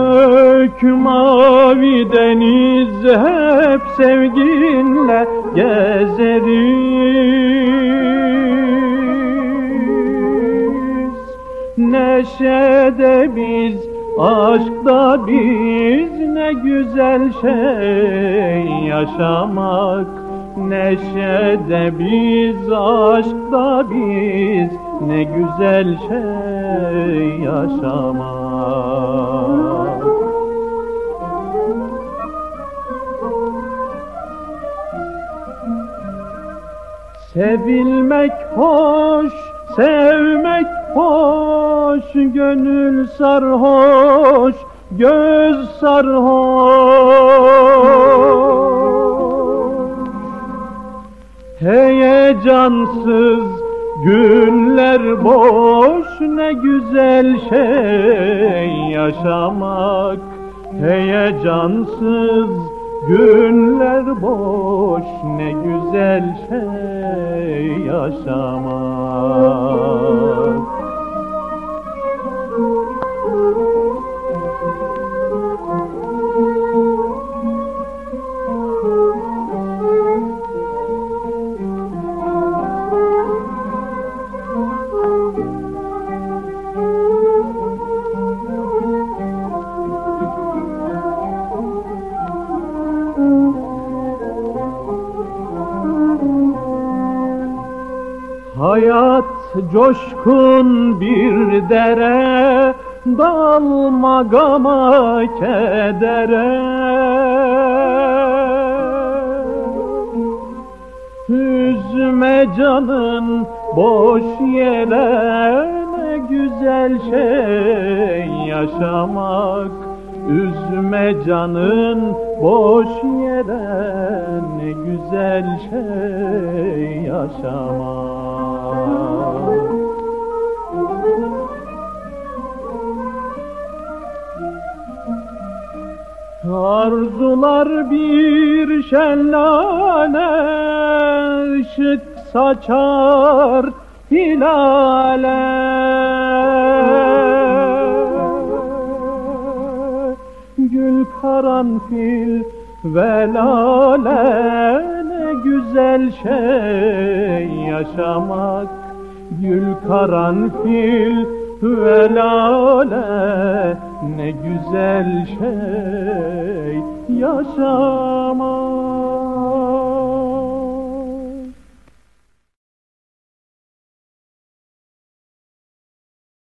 Gök, mavi deniz hep sevginle gezeriz. Neşede biz, aşkta biz ne güzel şey yaşamak. Neşede biz, aşkta biz ne güzel şey yaşamak. Sevilmek hoş, sevmek hoş, gönül sarhoş, göz sarhoş. Heyecansız günler boş, ne güzel şey yaşamak. Heyecansız günler boş, ne güzel şey yaşamak. Hayat coşkun bir dere, dalma gama kedere. Üzme canın boş yere, ne güzel şey yaşamak. Üzme canın boş yere, ne güzel şey yaşamak. Arzular bir şenlane ışık saçar hilale Gül karanfil ve lale ne güzel şey yaşamak. Gül karanfil ve lale ne güzel şey yaşamak